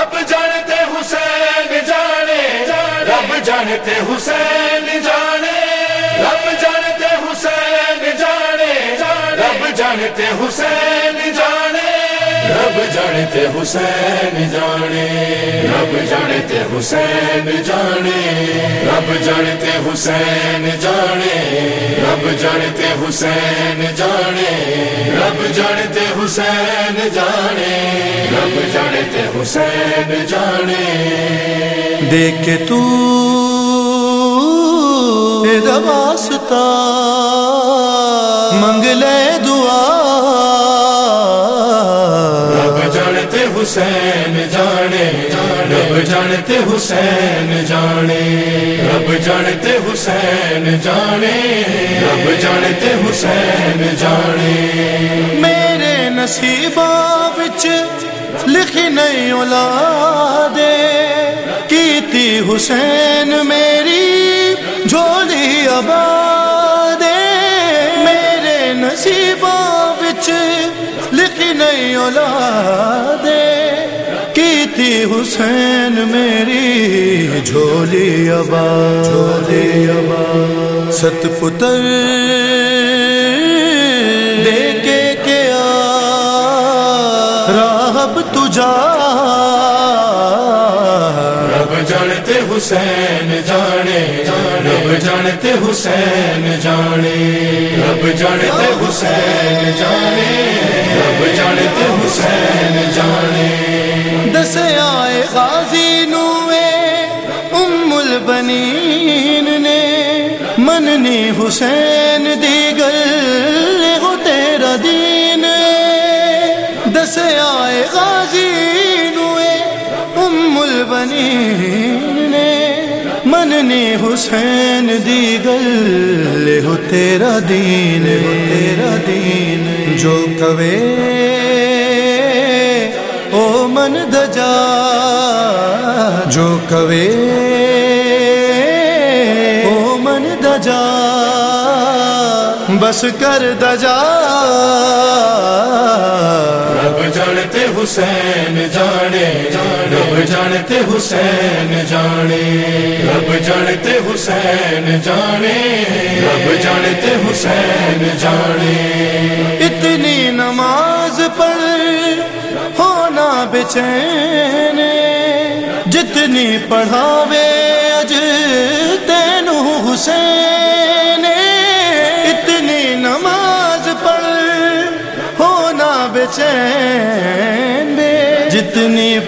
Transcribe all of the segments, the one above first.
رب جانتے حسین جانے، رب جانتے حسین جانے، رب جانتے حسین جانے، رب جانتے حسین جانے، رب جانتے حسین جانے، رب جانتے حسین جانے۔ رب جانتے حسین جانے رب جانتے حسین جانے رب جانتے حسین جانے رب جانتے حسین جانے۔ دیکھ کے تو واسطہ منگ لے دعا۔ رب جانتے حسین جانتے حسین جانے۔ رب جانتے حسین جانے۔ رب جانتے حسین جانے۔ میرے نصیباں لکھی نہیں اولاد کیتی حسین میری جھولی آباد میرے نصیباں بچ لکھی نہیں اولاد حسین میری جھولی آباد جھولی آباد ست پتر دے کے کیا راہب تجا رب جانتے حسین جانے، رب جانتے حسین جانے۔ رب جانتے حسین جانے، رب جانتے حسین جانے۔ حسین دیگر ہو تیرا دین۔ دس آئے غازی نوے ام البنین۔ مننی حسین دیگر ہو تیرا دین۔ تیرا دین۔ جو کوے او من دجا۔ جو کوے او من دجا۔ بس کر دجا۔ رب جانتے حسین جانے رب جانتے حسین جانے۔ رب جانتے حسین جانے رب جانتے حسین جانے۔ اتنی نماز پڑھ ہونا بچین جتنی پڑھاوے اج تینو حسین۔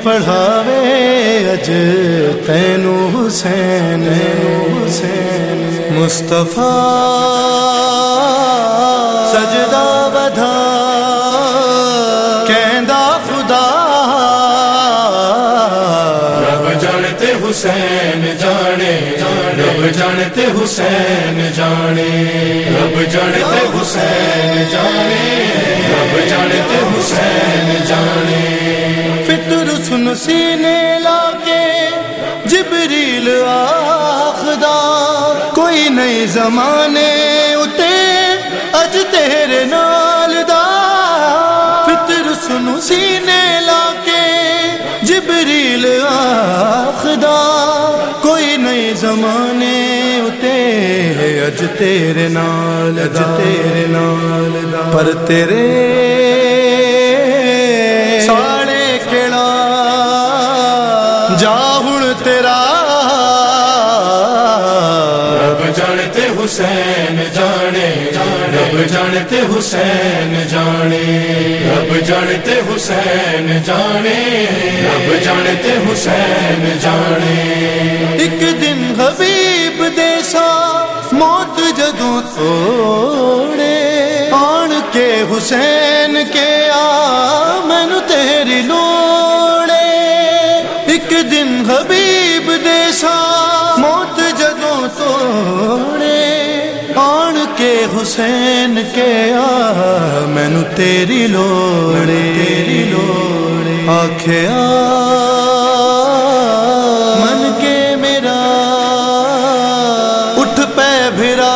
پڑھاوے اج تینو حسین۔ حسین مصطفیٰ سجدہ بدھا کہندا خدا۔ رب جانتے حسین جانے، رب جانتے حسین جانے۔ رب جانتے حسین جانے، رب جانتے حسین جانے۔ سینے لا کے جبریل آخدا کوئی نئی زمانے اتے اج تیرے نال دا۔ فطر سن سینے لا کے جبریل آخدا کوئی نئی زمانے اتے اج تیرے نال اج تیرے نال دا۔ پر تیرے جا ہن تیرا رب جانتے حسین جانے رب جانتے حسین جانے رب جانتے حسین جانے رب جانتے حسین جانے ایک دن حبیب دیسا موت جدوں توڑے آن کے حسین کے آ مینو تیری لوڑے ایک دن حبیب دیسا موت جدوں توڑے۔ آن کے حسین کے آ مینو تیری لوڑے۔ تیری لوڑے۔ آخیا من کے میرا۔ اٹھ پہ بھرا۔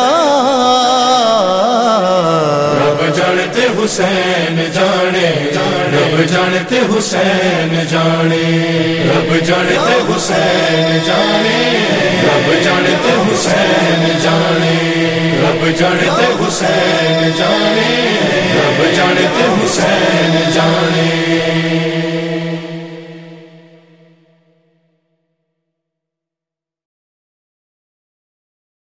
رب جانتے حسین جانے۔ رب جانتے حسین جانے۔ رب جانتے حسین جانے۔ رب جانتے حسین جانے۔ رب جانتے حسین جانے۔ رب جانتے حسین جانے۔